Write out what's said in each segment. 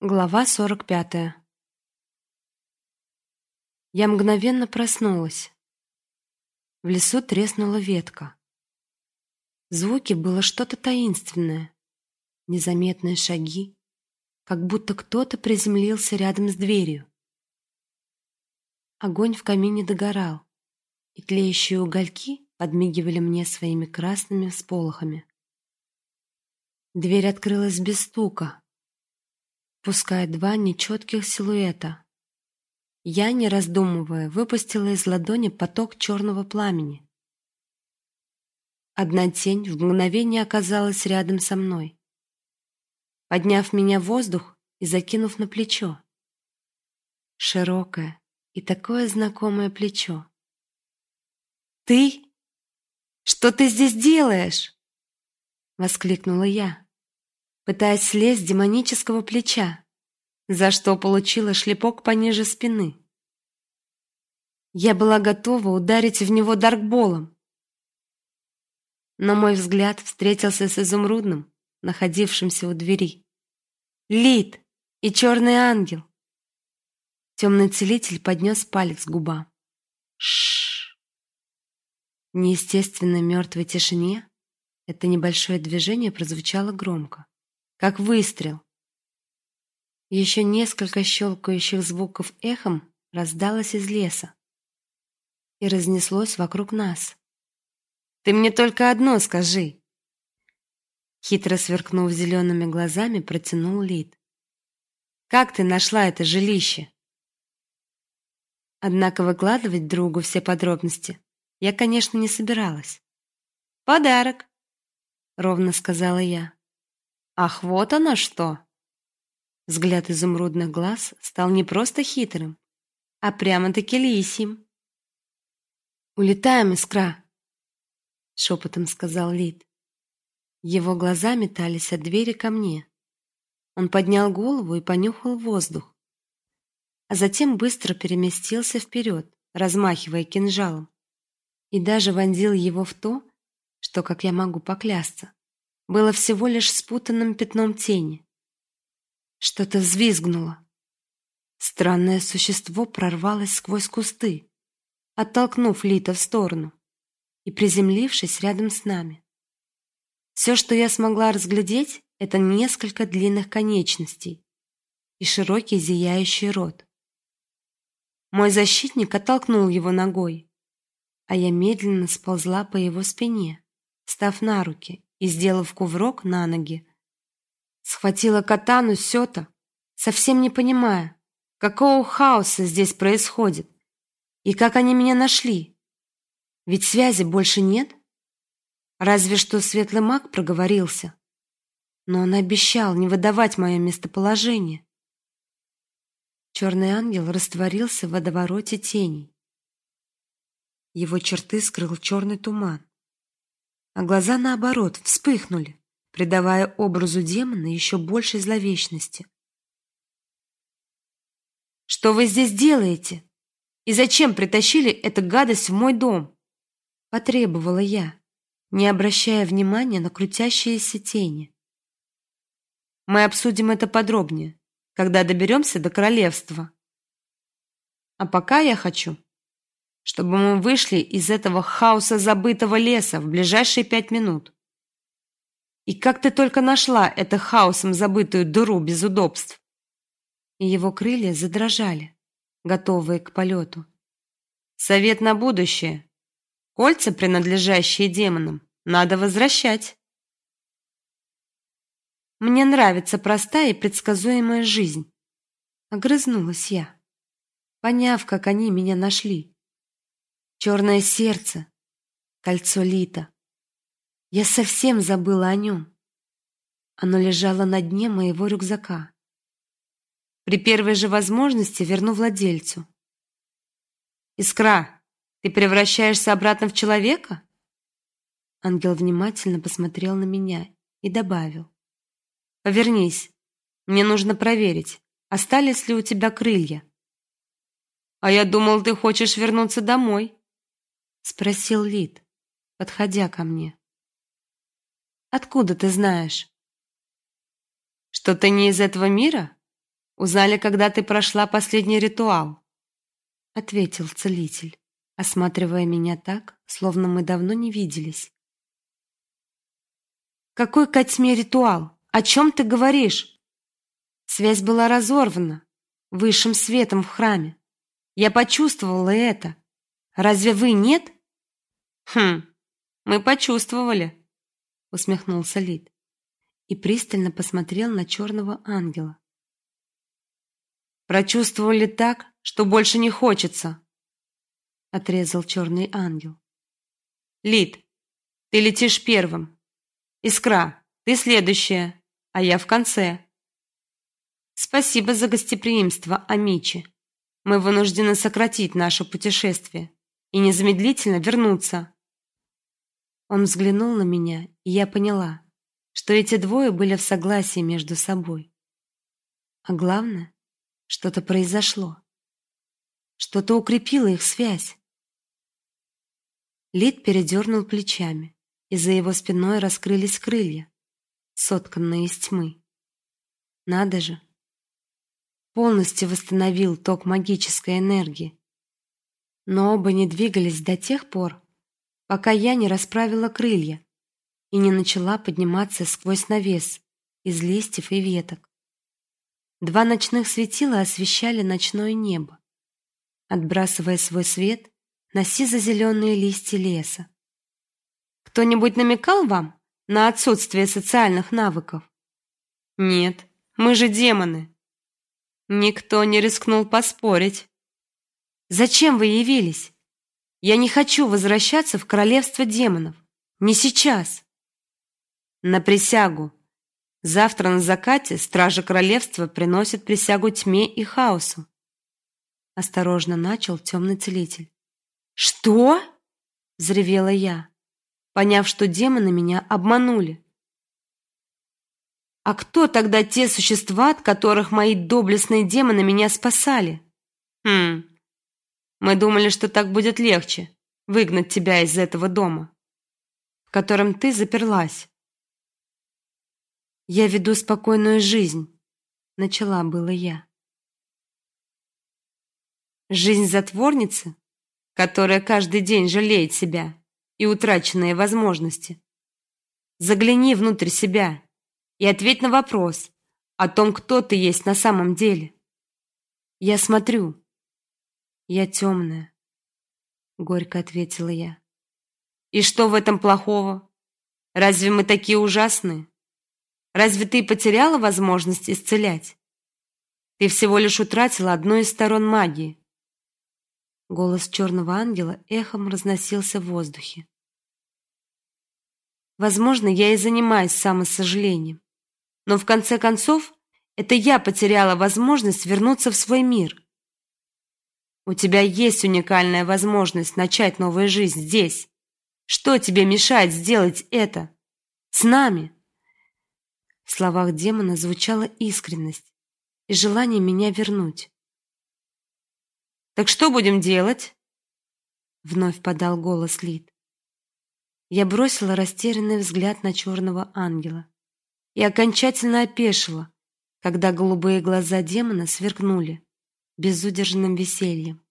Глава сорок пятая. Я мгновенно проснулась. В лесу треснула ветка. В звуке было что-то таинственное, незаметные шаги, как будто кто-то приземлился рядом с дверью. Огонь в камине догорал, и тлеющие угольки подмигивали мне своими красными всполохами. Дверь открылась без стука, пуская два нечетких силуэта. Я, не раздумывая, выпустила из ладони поток черного пламени. Одна тень в мгновение оказалась рядом со мной, подняв меня в воздух и закинув на плечо. Широкое и такое знакомое плечо. «Ты? Что ты здесь делаешь?» — воскликнула я пытаясь слезть с демонического плеча, за что получила шлепок пониже спины. Я была готова ударить в него даркболом. Но мой взгляд встретился с изумрудным, находившимся у двери. Лид и черный ангел. Темный целитель поднес палец к губам. Шш. Неестественно мертвой тишине это небольшое движение прозвучало громко как выстрел. Еще несколько щелкающих звуков эхом раздалось из леса и разнеслось вокруг нас. Ты мне только одно скажи. Хитро сверкнув зелеными глазами, протянул Лид. Как ты нашла это жилище? Однако выкладывать другу все подробности я, конечно, не собиралась. Подарок, ровно сказала я. Ах, вот оно что. Взгляд изумрудных глаз стал не просто хитрым, а прямо-таки лисьим. Улетаем, Искра, шепотом сказал Лид. Его глаза метались от двери ко мне. Он поднял голову и понюхал воздух, а затем быстро переместился вперед, размахивая кинжалом, и даже вонзил его в то, что, как я могу поклясться, было всего лишь спутанным пятном тени. Что-то взвизгнуло. Странное существо прорвалось сквозь кусты, оттолкнув Лита в сторону и приземлившись рядом с нами. Все, что я смогла разглядеть, это несколько длинных конечностей и широкий зияющий рот. Мой защитник оттолкнул его ногой, а я медленно сползла по его спине, став на руки и, сделав кувырок на ноги, схватила катану сёта, совсем не понимая, какого хаоса здесь происходит и как они меня нашли. Ведь связи больше нет. Разве что светлый маг проговорился, но он обещал не выдавать мое местоположение. Черный ангел растворился в водовороте теней. Его черты скрыл черный туман а глаза наоборот вспыхнули, придавая образу демона еще большей зловещности. Что вы здесь делаете? И зачем притащили эту гадость в мой дом? потребовала я, не обращая внимания на крутящиеся тени. Мы обсудим это подробнее, когда доберемся до королевства. А пока я хочу, чтобы мы вышли из этого хаоса забытого леса в ближайшие пять минут. И как ты только нашла эту хаосом забытую дыру без удобств? И его крылья задрожали, готовые к полету. Совет на будущее. Кольца, принадлежащие демонам, надо возвращать. Мне нравится простая и предсказуемая жизнь. Огрызнулась я, поняв, как они меня нашли. Черное сердце, кольцо Лита. Я совсем забыла о нем. Оно лежало на дне моего рюкзака. При первой же возможности верну владельцу. Искра, ты превращаешься обратно в человека? Ангел внимательно посмотрел на меня и добавил: Повернись. Мне нужно проверить, остались ли у тебя крылья. А я думал, ты хочешь вернуться домой спросил Лид, подходя ко мне. Откуда ты знаешь? Что ты не из этого мира? Узнали, когда ты прошла последний ритуал, ответил целитель, осматривая меня так, словно мы давно не виделись. Какой к тьме ритуал? О чем ты говоришь? Связь была разорвана высшим светом в храме. Я почувствовала это. Разве вы нет? Хм. Мы почувствовали, усмехнулся Лид и пристально посмотрел на черного ангела. Прочувствовали так, что больше не хочется, отрезал черный ангел. Лид, ты летишь первым. Искра, ты следующая, а я в конце. Спасибо за гостеприимство, Амичи. Мы вынуждены сократить наше путешествие и незамедлительно вернуться. Он взглянул на меня, и я поняла, что эти двое были в согласии между собой. А главное, что-то произошло. Что-то укрепило их связь. Лид передернул плечами и за его спиной раскрылись крылья, сотканные из тьмы. Надо же! Полностью восстановил ток магической энергии. Но оба не двигались до тех пор, пока я не расправила крылья и не начала подниматься сквозь навес из листьев и веток. Два ночных светила освещали ночное небо, отбрасывая свой свет на сизо-зеленые листья леса. Кто-нибудь намекал вам на отсутствие социальных навыков? Нет, мы же демоны. Никто не рискнул поспорить. Зачем вы явились? Я не хочу возвращаться в королевство демонов. Не сейчас. На присягу. Завтра на закате стражи королевства приносят присягу тьме и хаосу. Осторожно начал темный целитель. Что? взревела я поняв, что демоны меня обманули. А кто тогда те существа, от которых мои доблестные демоны меня спасали? Хм. Мы думали, что так будет легче выгнать тебя из этого дома, в котором ты заперлась. Я веду спокойную жизнь, начала было я. Жизнь затворницы, которая каждый день жалеет себя и утраченные возможности. Загляни внутрь себя и ответь на вопрос о том, кто ты есть на самом деле. Я смотрю. Я темная, горько ответила я. И что в этом плохого? Разве мы такие ужасные? Разве ты потеряла возможность исцелять? Ты всего лишь утратила одну из сторон магии. Голос черного ангела эхом разносился в воздухе. Возможно, я и занимаюсь самосожалением, но в конце концов это я потеряла возможность вернуться в свой мир. У тебя есть уникальная возможность начать новую жизнь здесь. Что тебе мешает сделать это с нами? В словах демона звучала искренность и желание меня вернуть. Так что будем делать? Вновь подал голос Лид. Я бросила растерянный взгляд на черного ангела и окончательно опешила, когда голубые глаза демона сверкнули безудержным весельем,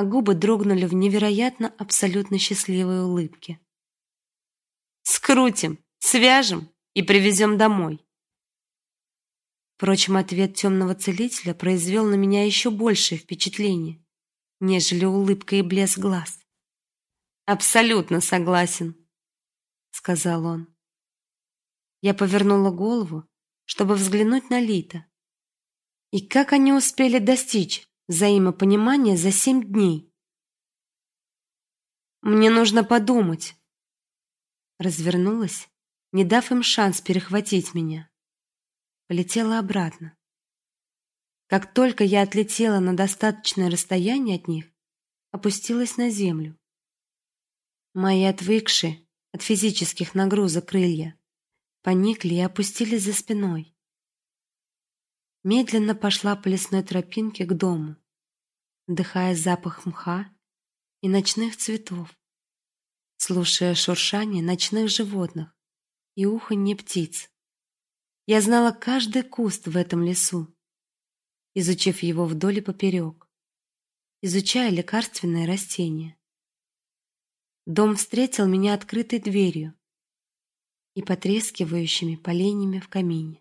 а губы дрогнули в невероятно абсолютно счастливой улыбке. Скрутим, свяжем и привезем домой. Впрочем, ответ темного целителя произвел на меня еще большее впечатление, нежели улыбка и блеск глаз. Абсолютно согласен, сказал он. Я повернула голову, чтобы взглянуть на Лита. И как они успели достичь взаимопонимания за семь дней? Мне нужно подумать. Развернулась, не дав им шанс перехватить меня полетела обратно. Как только я отлетела на достаточное расстояние от них, опустилась на землю. Мои отвыкшие от физических нагрузок крылья поникли и опустились за спиной. Медленно пошла по лесной тропинке к дому, вдыхая запах мха и ночных цветов, слушая шуршание ночных животных и уханье птиц. Я знала каждый куст в этом лесу изучив его вдоль и поперек, изучая лекарственное растение. Дом встретил меня открытой дверью и потрескивающими поленьями в камине.